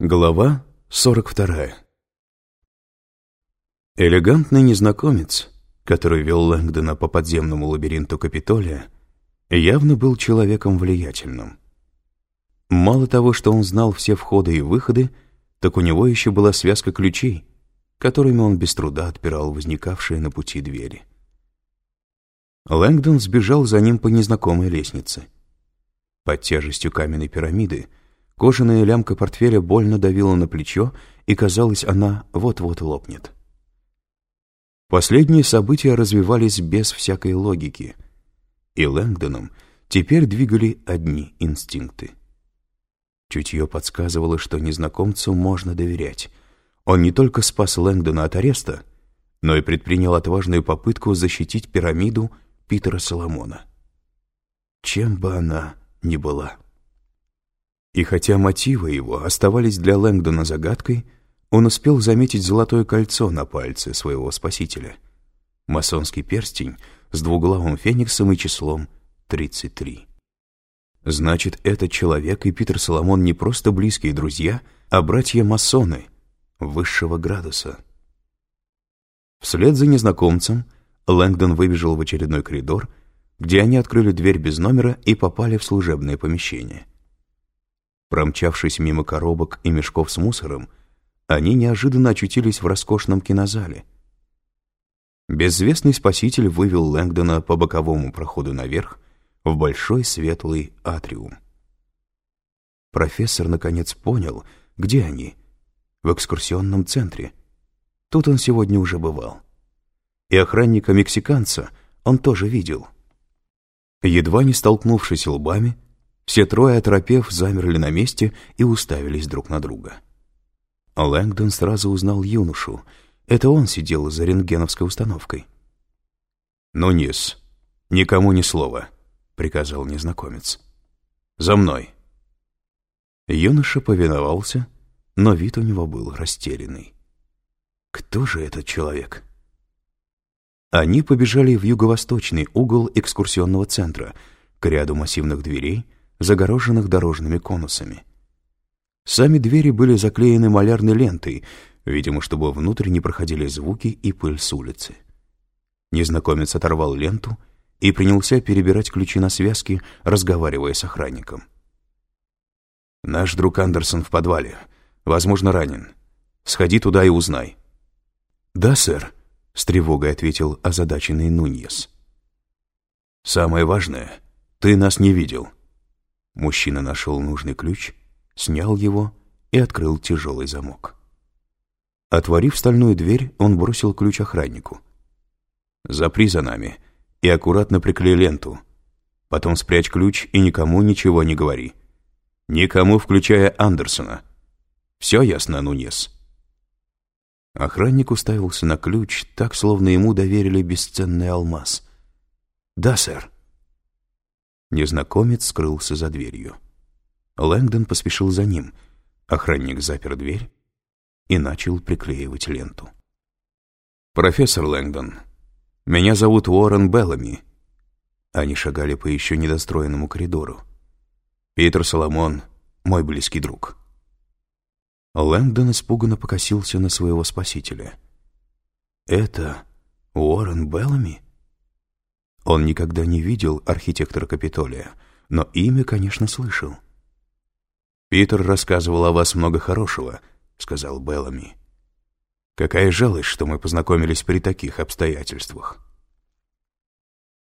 Глава 42 Элегантный незнакомец, который вел Лэнгдона по подземному лабиринту Капитолия, явно был человеком влиятельным. Мало того, что он знал все входы и выходы, так у него еще была связка ключей, которыми он без труда отпирал возникавшие на пути двери. Лэнгдон сбежал за ним по незнакомой лестнице. Под тяжестью каменной пирамиды кожаная лямка портфеля больно давила на плечо, и, казалось, она вот-вот лопнет. Последние события развивались без всякой логики, и Лэнгдоном теперь двигали одни инстинкты. Чутье подсказывало, что незнакомцу можно доверять. Он не только спас Лэнгдона от ареста, но и предпринял отважную попытку защитить пирамиду Питера Соломона. Чем бы она ни была. И хотя мотивы его оставались для Лэнгдона загадкой, он успел заметить золотое кольцо на пальце своего спасителя. Масонский перстень с двуглавым фениксом и числом 33. Значит, этот человек и Питер Соломон не просто близкие друзья, а братья-масоны высшего градуса. Вслед за незнакомцем Лэнгдон выбежал в очередной коридор, где они открыли дверь без номера и попали в служебное помещение. Промчавшись мимо коробок и мешков с мусором, они неожиданно очутились в роскошном кинозале. Безвестный спаситель вывел Лэнгдона по боковому проходу наверх в большой светлый атриум. Профессор наконец понял, где они. В экскурсионном центре. Тут он сегодня уже бывал. И охранника-мексиканца он тоже видел. Едва не столкнувшись лбами, все трое, оторопев, замерли на месте и уставились друг на друга. Лэнгдон сразу узнал юношу. Это он сидел за рентгеновской установкой. «Ну, Нис, никому ни слова», — приказал незнакомец. «За мной». Юноша повиновался, но вид у него был растерянный. «Кто же этот человек?» Они побежали в юго-восточный угол экскурсионного центра, к ряду массивных дверей, загороженных дорожными конусами. Сами двери были заклеены малярной лентой, видимо, чтобы внутрь не проходили звуки и пыль с улицы. Незнакомец оторвал ленту и принялся перебирать ключи на связке, разговаривая с охранником. «Наш друг Андерсон в подвале. Возможно, ранен. Сходи туда и узнай». «Да, сэр», — с тревогой ответил озадаченный Нуньес. «Самое важное, ты нас не видел». Мужчина нашел нужный ключ — снял его и открыл тяжелый замок. Отворив стальную дверь, он бросил ключ охраннику. «Запри за нами и аккуратно приклей ленту. Потом спрячь ключ и никому ничего не говори. Никому, включая Андерсона. Все ясно, Нунес?» Охранник уставился на ключ, так, словно ему доверили бесценный алмаз. «Да, сэр». Незнакомец скрылся за дверью. Лэнгдон поспешил за ним. Охранник запер дверь и начал приклеивать ленту. «Профессор Лэнгдон, меня зовут Уоррен Беллами». Они шагали по еще недостроенному коридору. «Питер Соломон, мой близкий друг». Лэнгдон испуганно покосился на своего спасителя. «Это Уоррен Беллами?» Он никогда не видел архитектора Капитолия, но имя, конечно, слышал. «Питер рассказывал о вас много хорошего», — сказал Беллами. «Какая жалость, что мы познакомились при таких обстоятельствах».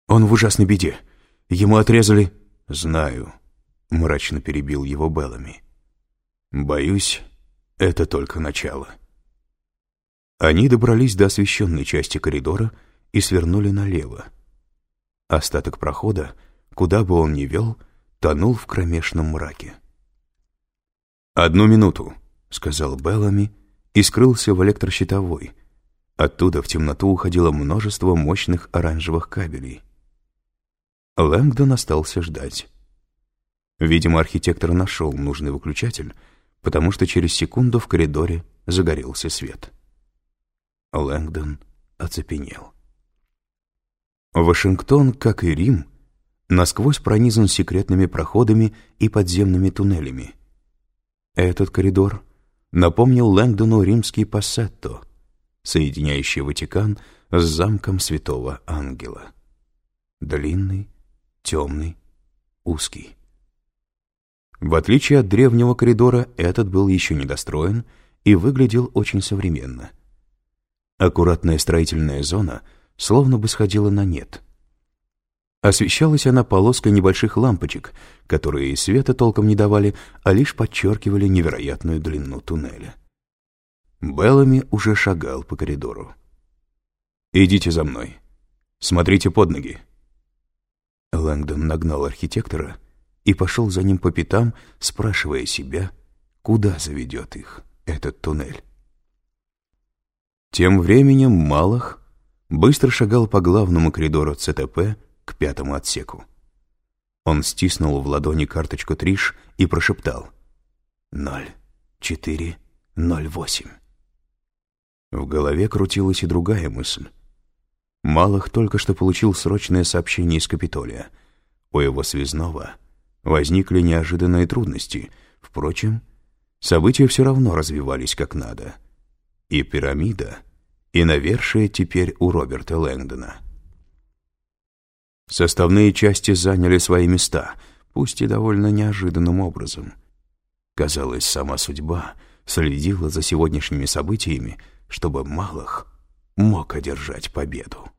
«Он в ужасной беде. Ему отрезали...» «Знаю», — мрачно перебил его Беллами. «Боюсь, это только начало». Они добрались до освещенной части коридора и свернули налево. Остаток прохода, куда бы он ни вел, тонул в кромешном мраке. «Одну минуту», — сказал Беллами и скрылся в электрощитовой. Оттуда в темноту уходило множество мощных оранжевых кабелей. Лэнгдон остался ждать. Видимо, архитектор нашел нужный выключатель, потому что через секунду в коридоре загорелся свет. Лэнгдон оцепенел. Вашингтон, как и Рим, насквозь пронизан секретными проходами и подземными туннелями — этот коридор напомнил Лэнгдону римский пассетто, соединяющий Ватикан с замком Святого Ангела. Длинный, темный, узкий. В отличие от древнего коридора, этот был еще недостроен и выглядел очень современно. Аккуратная строительная зона словно бы сходила на нет. Освещалась она полоской небольших лампочек, которые и света толком не давали, а лишь подчеркивали невероятную длину туннеля. Беллами уже шагал по коридору. «Идите за мной. Смотрите под ноги». Лэнгдон нагнал архитектора и пошел за ним по пятам, спрашивая себя, куда заведет их этот туннель. Тем временем Малах быстро шагал по главному коридору ЦТП к пятому отсеку. Он стиснул в ладони карточку Триш и прошептал «Ноль, четыре, ноль восемь». В голове крутилась и другая мысль. Малых только что получил срочное сообщение из Капитолия. У его связного возникли неожиданные трудности. Впрочем, события все равно развивались как надо. И пирамида, и навершие теперь у Роберта Лэнгдона. Составные части заняли свои места, пусть и довольно неожиданным образом. Казалось, сама судьба следила за сегодняшними событиями, чтобы Малых мог одержать победу.